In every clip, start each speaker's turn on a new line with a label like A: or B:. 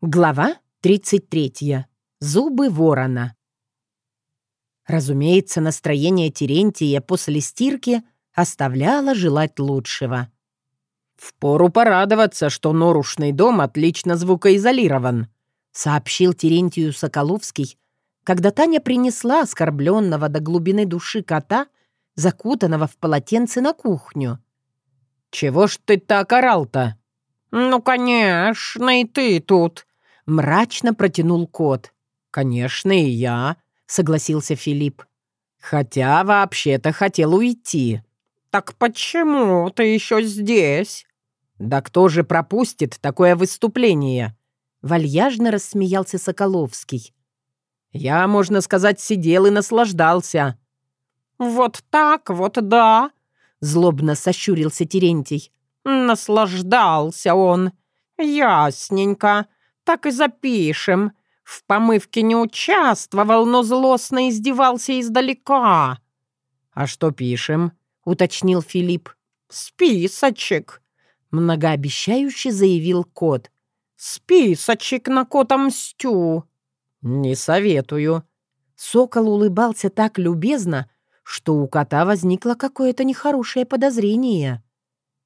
A: Глава 33. Зубы ворона. Разумеется, настроение Терентия после стирки оставляло желать лучшего.
B: «Впору порадоваться, что норушный дом отлично звукоизолирован»,
A: сообщил Терентию Соколовский, когда Таня принесла оскорбленного до глубины души кота, закутанного в полотенце на кухню.
B: «Чего ж ты так орал-то?»
C: «Ну, конечно, и ты тут»,
A: Мрачно протянул кот.
B: «Конечно, и я», — согласился Филипп. «Хотя вообще-то хотел уйти».
C: «Так почему ты еще здесь?»
B: «Да кто же пропустит такое выступление?»
A: Вальяжно рассмеялся Соколовский.
B: «Я, можно сказать, сидел и наслаждался».
C: «Вот так вот, да», —
A: злобно сощурился Терентий.
C: «Наслаждался он. Ясненько так и запишем. В помывке не участвовал, но злостно издевался издалека».
B: «А что пишем?» — уточнил Филипп.
C: «Списочек», —
A: многообещающе заявил кот.
C: «Списочек на кота мстю».
B: «Не советую».
A: Сокол улыбался так любезно, что у кота возникло какое-то нехорошее подозрение.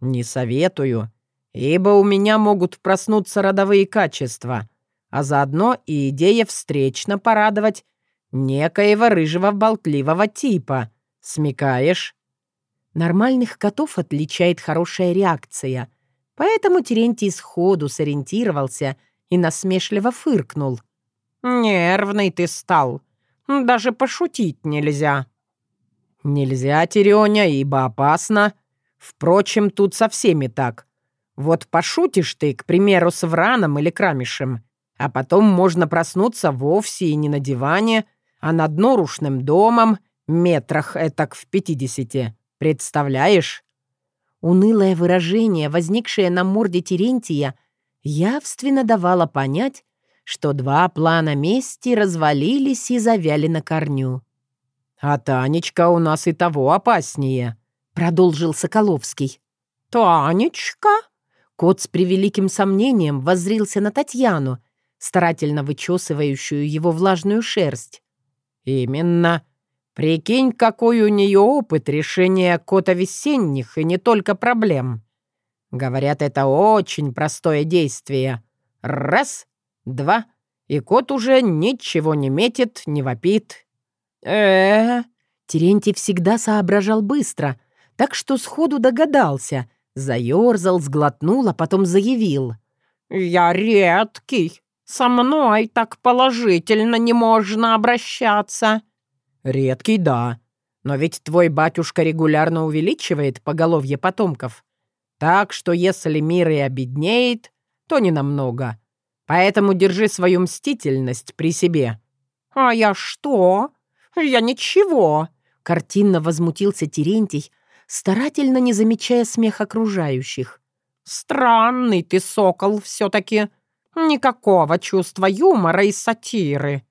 B: «Не советую ибо у меня могут проснуться родовые качества, а заодно и идея встречно порадовать некоего рыжего болтливого типа. Смекаешь?
A: Нормальных котов отличает хорошая реакция, поэтому Терентий сходу сориентировался и насмешливо фыркнул.
C: «Нервный ты стал. Даже пошутить нельзя».
B: «Нельзя, Терёня, ибо опасно. Впрочем, тут со всеми так. Вот пошутишь ты, к примеру, с Враном или Крамишем, а потом можно проснуться вовсе и не на диване, а над норушным домом, метрах этак в пятидесяти. Представляешь?
A: Унылое выражение, возникшее на морде Терентия, явственно давало понять, что два плана мести развалились и завяли на корню.
B: «А Танечка у нас и того опаснее», — продолжил Соколовский.
C: «Танечка?»
A: Кот с превеликим сомнением воззрился на Татьяну, старательно вычесывающую его влажную шерсть.
B: «Именно. Прикинь, какой у нее опыт решения кота весенних и не только проблем. Говорят, это очень простое действие. Раз, два, и кот уже ничего не метит, не вопит.
A: э, -э Терентий всегда соображал быстро, так что сходу догадался, Заерзал, сглотнул, а потом заявил.
C: «Я редкий. Со мной так положительно не можно обращаться».
B: «Редкий, да. Но ведь твой батюшка регулярно увеличивает поголовье потомков. Так что если мир и обеднеет, то не намного. Поэтому держи свою мстительность при себе».
C: «А я что? Я ничего!»
A: Картинно возмутился Терентий, старательно не замечая смех окружающих.
C: «Странный ты, сокол, все-таки. Никакого чувства юмора и сатиры».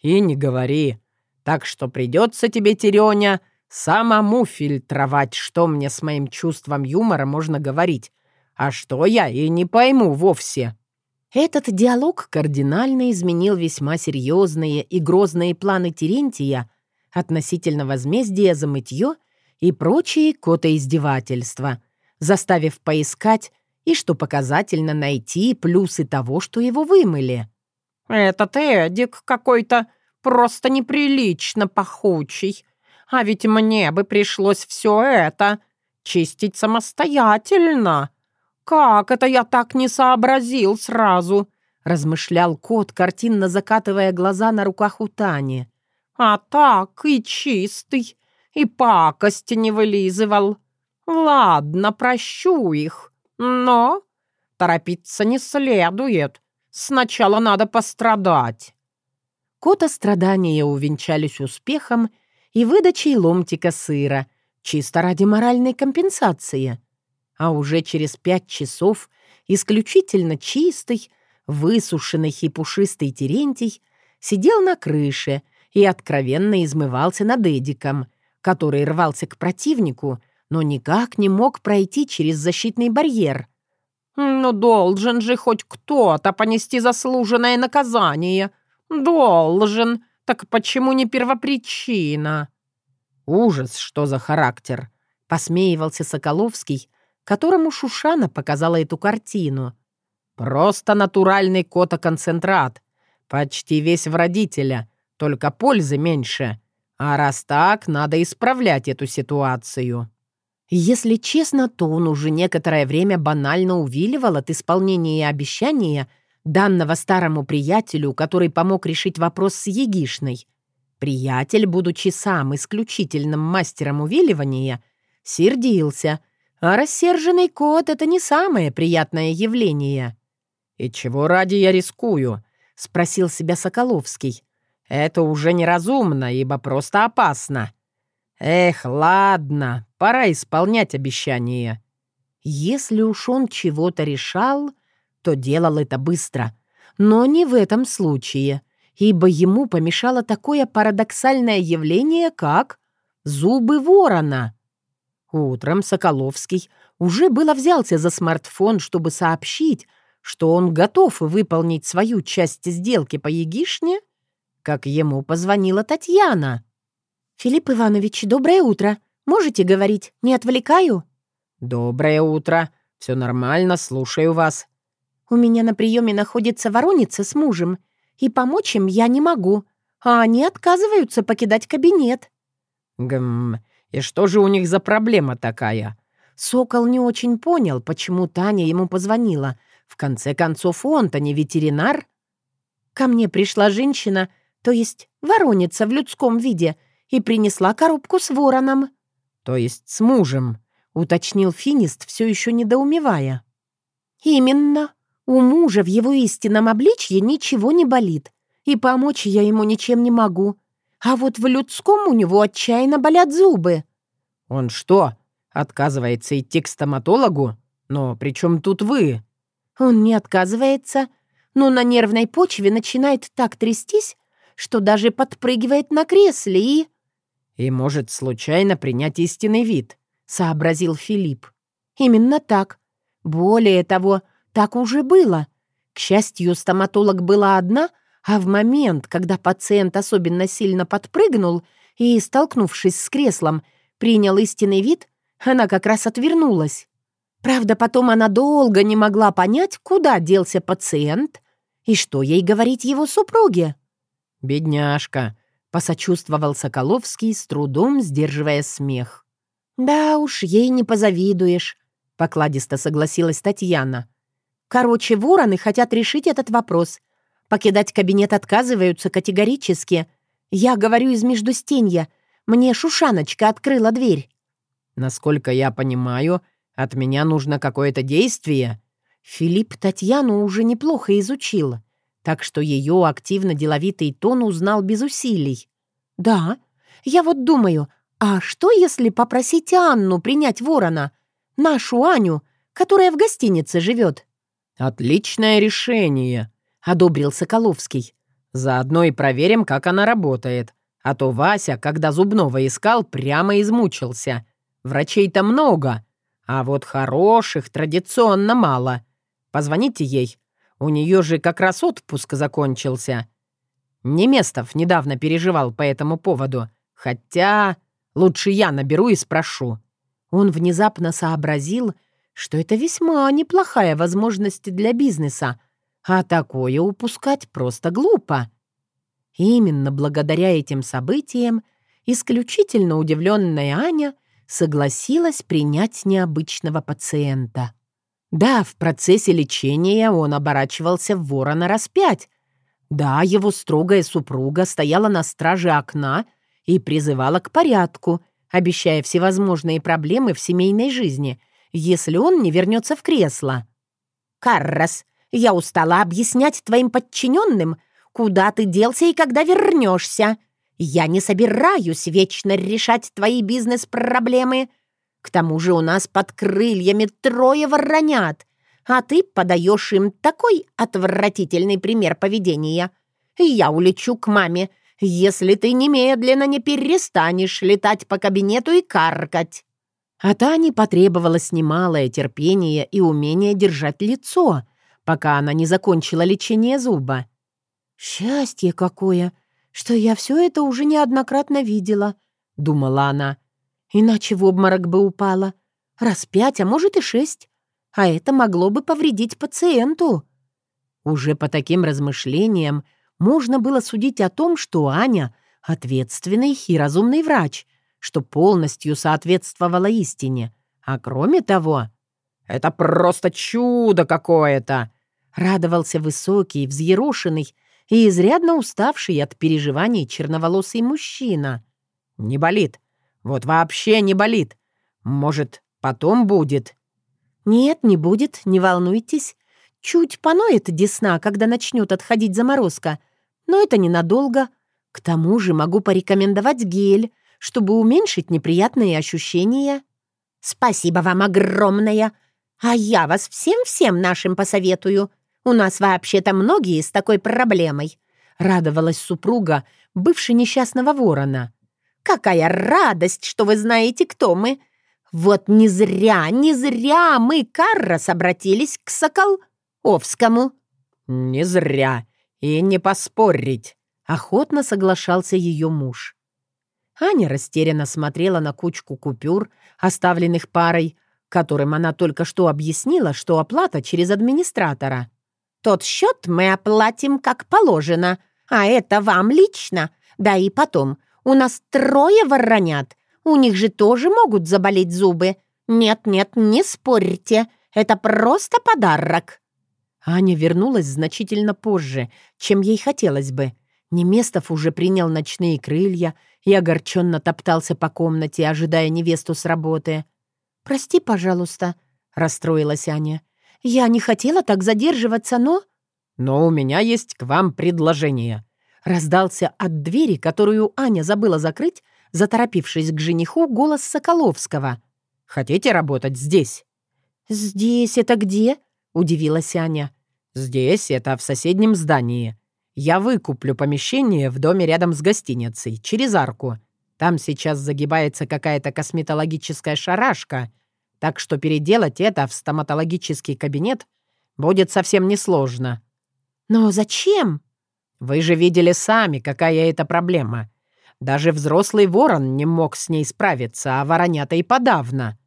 B: «И не говори. Так что придется тебе, Терёня, самому фильтровать, что мне с моим чувством юмора можно говорить, а что я и не пойму вовсе».
A: Этот диалог кардинально изменил весьма серьезные и грозные планы Терентия относительно возмездия за мытье и прочие котоиздевательства, заставив поискать и, что показательно, найти плюсы того, что его вымыли.
C: «Этот Эдик какой-то просто неприлично пахучий. А ведь мне бы пришлось все это чистить самостоятельно. Как это я так не сообразил сразу?» размышлял кот, картинно закатывая глаза на руках у Тани. «А так и чистый, и пакости не вылизывал. Ладно, прощу их, но торопиться не следует. Сначала надо пострадать».
A: Кота страдания увенчались успехом и выдачей ломтика сыра, чисто ради моральной компенсации. А уже через пять часов исключительно чистый, высушенный и пушистый Терентий сидел на крыше и откровенно измывался над Эдиком — который рвался к противнику, но никак не мог пройти через защитный барьер.
C: Ну, должен же хоть кто-то понести заслуженное наказание. Должен. Так почему не первопричина?
B: Ужас, что за характер. Посмеивался Соколовский, которому Шушана показала эту картину. Просто натуральный котоконцентрат. Почти весь в родителя, только пользы меньше. А раз так, надо исправлять эту ситуацию. Если честно, то он уже некоторое время банально увиливал от исполнения обещания, данного старому приятелю, который помог решить вопрос с Егишной. Приятель, будучи сам исключительным мастером увиливания, сердился, а рассерженный кот — это не самое приятное явление. «И чего ради я рискую?» — спросил себя Соколовский. «Это уже неразумно, ибо просто опасно. Эх, ладно, пора исполнять обещание». Если уж он чего-то решал, то делал это быстро. Но не в этом случае, ибо ему помешало такое парадоксальное явление, как зубы ворона. Утром Соколовский уже было взялся за смартфон, чтобы сообщить, что он готов выполнить свою часть сделки по Егишне, как ему позвонила Татьяна.
A: «Филипп Иванович, доброе утро. Можете говорить? Не отвлекаю?»
B: «Доброе утро. Все нормально, слушаю вас».
A: «У меня на приеме находится вороница с мужем, и помочь им я не могу, а они отказываются покидать кабинет».
B: «Гм, и что же у них за проблема такая?»
A: Сокол не очень понял, почему Таня ему позвонила. В конце концов, он-то не ветеринар. Ко мне пришла женщина, то есть вороница в людском виде, и принесла коробку с вороном.
B: То есть с мужем, уточнил Финист, все еще недоумевая.
A: Именно. У мужа в его истинном обличье ничего не болит, и помочь я ему ничем не могу. А вот в людском у него отчаянно болят зубы.
B: Он что, отказывается идти к стоматологу? Но при чем тут вы?
A: Он не отказывается, но на нервной почве начинает так трястись, что даже подпрыгивает на кресле и...
B: «И может случайно принять истинный вид», — сообразил Филипп.
A: «Именно так. Более того, так уже было. К счастью, стоматолог была одна, а в момент, когда пациент особенно сильно подпрыгнул и, столкнувшись с креслом, принял истинный вид, она как раз отвернулась. Правда, потом она долго не могла понять, куда делся пациент и что ей говорить его супруге.
B: «Бедняжка», — посочувствовал Соколовский, с трудом сдерживая смех.
A: «Да уж, ей не позавидуешь», — покладисто согласилась Татьяна. «Короче, вороны хотят решить этот вопрос. Покидать кабинет отказываются категорически. Я говорю из междустенья. Мне Шушаночка открыла дверь».
B: «Насколько я понимаю, от меня нужно какое-то действие».
A: Филипп Татьяну уже неплохо изучил, так что ее активно-деловитый тон узнал без усилий. «Да, я вот думаю, а что, если попросить Анну принять ворона? Нашу Аню, которая в гостинице живет?»
B: «Отличное решение», — одобрил Соколовский. «Заодно и проверим, как она работает. А то Вася, когда зубного искал, прямо измучился. Врачей-то много, а вот хороших традиционно мало. Позвоните ей. У нее же как раз отпуск закончился. Неместов недавно переживал по этому поводу. Хотя лучше я наберу и спрошу».
A: Он внезапно сообразил, что это весьма неплохая возможность для бизнеса, а такое упускать просто глупо. Именно благодаря этим событиям исключительно удивленная Аня согласилась принять необычного пациента. Да, в процессе лечения он оборачивался в ворона раз пять. Да, его строгая супруга стояла на страже окна и призывала к порядку, обещая всевозможные проблемы в семейной жизни, если он не вернется в кресло. «Каррас, я устала объяснять твоим подчиненным, куда ты делся и когда вернешься. Я не собираюсь вечно решать твои бизнес-проблемы. К тому же у нас под крыльями трое воронят, а ты подаешь им такой отвратительный пример поведения. Я улечу к маме, если ты немедленно не перестанешь летать по кабинету и каркать». А Тане потребовалось немалое терпение и умение держать лицо, пока она не закончила лечение зуба. «Счастье какое, что я все это уже неоднократно видела», — думала она. «Иначе в обморок бы упала. Раз пять, а может и шесть. А это могло бы повредить пациенту». Уже по таким размышлениям можно было судить о том, что Аня — ответственный и разумный врач — что полностью соответствовало истине. А кроме того... «Это просто чудо какое-то!» радовался высокий, взъерошенный и изрядно уставший от переживаний черноволосый мужчина. «Не болит. Вот вообще не болит. Может, потом будет?» «Нет, не будет, не волнуйтесь. Чуть поноет десна, когда начнет отходить заморозка. Но это ненадолго. К тому же могу порекомендовать гель, чтобы уменьшить неприятные ощущения. Спасибо вам огромное. А я вас всем-всем нашим посоветую. У нас вообще-то многие с такой проблемой. Радовалась супруга, бывшей несчастного ворона. Какая радость, что вы знаете, кто мы. Вот не зря, не зря мы, Каррос, обратились к Соколовскому.
B: Не зря. И не поспорить.
A: Охотно соглашался ее муж. Аня растерянно смотрела на кучку купюр, оставленных парой, которым она только что объяснила, что оплата через администратора. «Тот счет мы оплатим как положено, а это вам лично. Да и потом, у нас трое воронят, у них же тоже могут заболеть зубы. Нет-нет, не спорьте, это просто подарок». Аня вернулась значительно позже, чем ей хотелось бы. Неместов уже принял ночные крылья и огорченно топтался по комнате, ожидая невесту с работы. «Прости, пожалуйста», — расстроилась Аня. «Я не хотела так задерживаться, но...»
B: «Но у меня есть к вам предложение», — раздался от двери, которую Аня забыла закрыть, заторопившись к жениху, голос Соколовского. «Хотите работать здесь?»
A: «Здесь это где?» — удивилась Аня.
B: «Здесь это в соседнем здании. Я выкуплю помещение в доме рядом с гостиницей, через арку. Там сейчас загибается какая-то косметологическая шарашка, так что переделать это в стоматологический кабинет будет совсем несложно».
A: «Но зачем?»
B: «Вы же видели сами, какая это проблема. Даже взрослый ворон не мог с ней справиться, а воронята и подавно».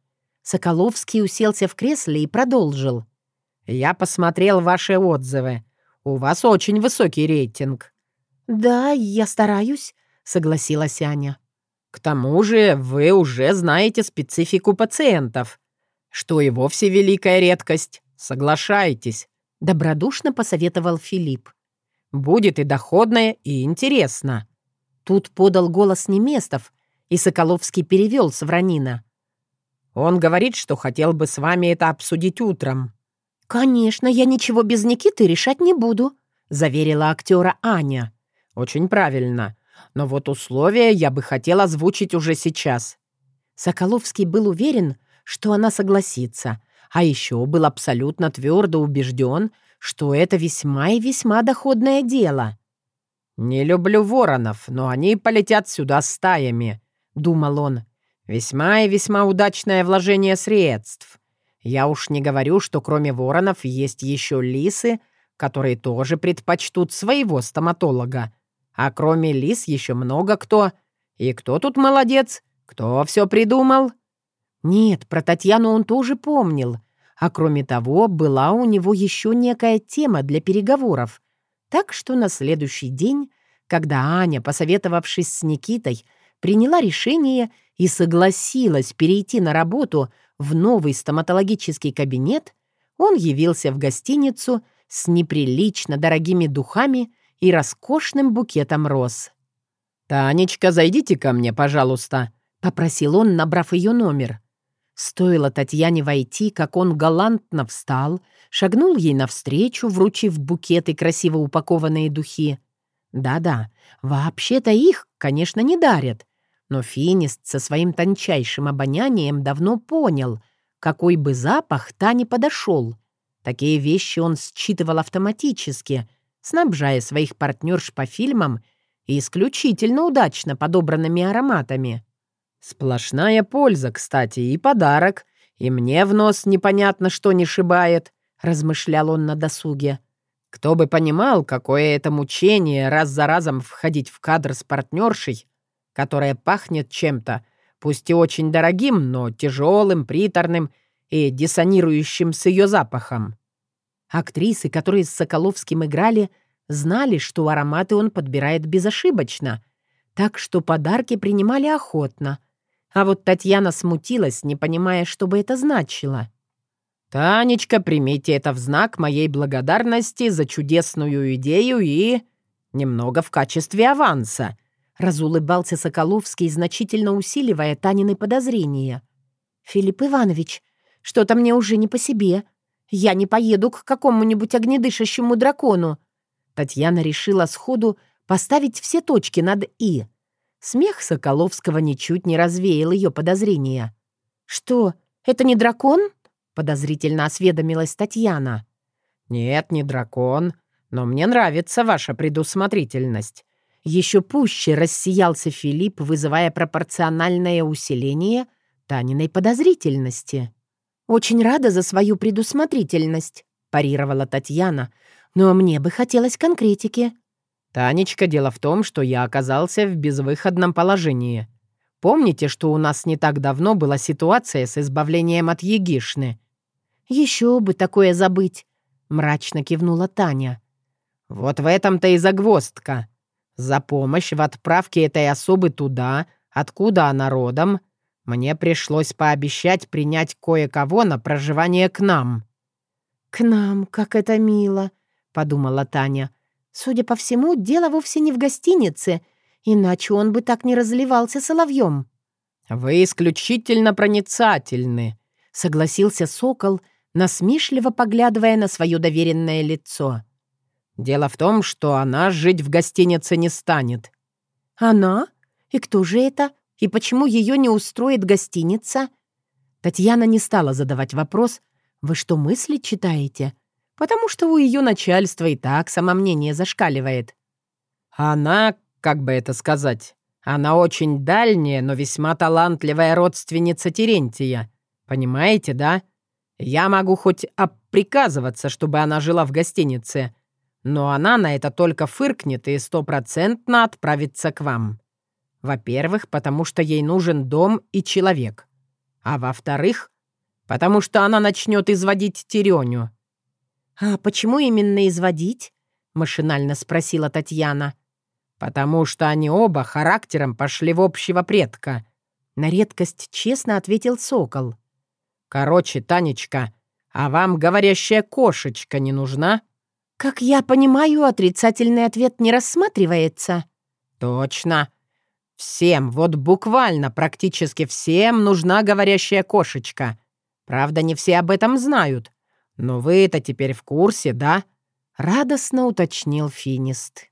A: Соколовский уселся в кресле и продолжил.
B: «Я посмотрел ваши отзывы. У вас очень высокий рейтинг».
A: «Да, я стараюсь», — согласилась Аня.
B: «К тому же вы уже знаете специфику пациентов, что и вовсе великая редкость. Соглашайтесь», —
A: добродушно посоветовал Филипп.
B: «Будет и доходное, и интересно».
A: Тут подал голос Неместов, и Соколовский перевел с Вранина.
B: «Он говорит, что хотел бы с вами это обсудить утром».
A: «Конечно, я ничего без Никиты решать не буду», — заверила актера Аня.
B: «Очень правильно. Но вот условия я бы хотела озвучить уже сейчас».
A: Соколовский был уверен, что она согласится, а еще был абсолютно твердо убежден, что это весьма и весьма доходное дело.
B: «Не люблю воронов, но они полетят сюда стаями», — думал он. «Весьма и весьма удачное вложение средств. Я уж не говорю, что кроме воронов есть еще лисы, которые тоже предпочтут своего стоматолога. А кроме лис еще много кто. И кто тут молодец? Кто все придумал?
A: Нет, про Татьяну он тоже помнил. А кроме того, была у него еще некая тема для переговоров. Так что на следующий день, когда Аня, посоветовавшись с Никитой, приняла решение и согласилась перейти на работу в новый стоматологический кабинет, он явился в гостиницу с неприлично дорогими духами и роскошным букетом роз.
B: «Танечка, зайдите ко мне, пожалуйста», — попросил он, набрав ее номер.
A: Стоило Татьяне войти, как он галантно встал, шагнул ей навстречу, вручив букет и красиво упакованные духи. Да-да, вообще-то их, конечно, не дарят, но финист со своим тончайшим обонянием давно понял, какой бы запах та не подошел. Такие вещи он считывал автоматически, снабжая своих партнерш по фильмам исключительно удачно подобранными ароматами.
B: Сплошная польза, кстати, и подарок. И мне в нос непонятно, что не шибает, размышлял он на досуге. Кто бы понимал, какое это мучение раз за разом входить в кадр с партнершей, которая пахнет чем-то, пусть и очень дорогим, но тяжелым, приторным и диссонирующим с ее запахом. Актрисы, которые с Соколовским играли, знали, что ароматы он подбирает безошибочно, так что подарки принимали охотно. А вот Татьяна смутилась, не понимая, что бы это значило. «Танечка, примите это в знак моей благодарности за чудесную идею и... немного в качестве аванса», — разулыбался Соколовский, значительно усиливая Танины подозрения.
A: «Филипп Иванович, что-то мне уже не по себе. Я не поеду к какому-нибудь огнедышащему дракону».
B: Татьяна решила сходу поставить все точки над «и». Смех Соколовского ничуть не развеял ее подозрения.
A: «Что, это не дракон?» — подозрительно осведомилась Татьяна.
B: «Нет, не дракон, но мне нравится ваша предусмотрительность». Еще пуще рассиялся Филипп, вызывая пропорциональное усиление Таниной подозрительности.
A: «Очень рада за свою предусмотрительность», — парировала Татьяна, «но мне бы хотелось конкретики».
B: «Танечка, дело в том, что я оказался в безвыходном положении. Помните, что у нас не так давно была ситуация с избавлением от Егишны?»
A: «Еще бы такое забыть», — мрачно кивнула Таня.
B: «Вот в этом-то и загвоздка. За помощь в отправке этой особы туда, откуда она родом, мне пришлось пообещать принять кое-кого на проживание к нам».
A: «К нам, как это мило», — подумала Таня. «Судя по всему, дело вовсе не в гостинице, иначе он бы так не разливался соловьем».
B: «Вы исключительно проницательны», — согласился сокол, насмешливо поглядывая на свое доверенное лицо. «Дело в том, что она жить в гостинице не станет».
A: «Она? И кто же это? И почему ее не устроит гостиница?»
B: Татьяна не стала задавать вопрос «Вы что, мысли читаете?» Потому что у ее начальства и так самомнение зашкаливает. Она, как бы это сказать, она очень дальняя, но весьма талантливая родственница Терентия. Понимаете, да? Я могу хоть оприказываться, чтобы она жила в гостинице, но она на это только фыркнет и стопроцентно отправится к вам. Во-первых, потому что ей нужен дом и человек. А во-вторых, потому что она начнет изводить Тереню.
A: «А почему именно изводить?» — машинально спросила Татьяна.
B: «Потому что они оба характером пошли в общего предка», — на редкость честно ответил Сокол. «Короче, Танечка, а вам говорящая кошечка не нужна?»
A: «Как я понимаю, отрицательный ответ не рассматривается».
B: «Точно. Всем, вот буквально практически всем нужна говорящая кошечка. Правда, не все об этом знают. Но вы это теперь в курсе, да?» — радостно уточнил Финист.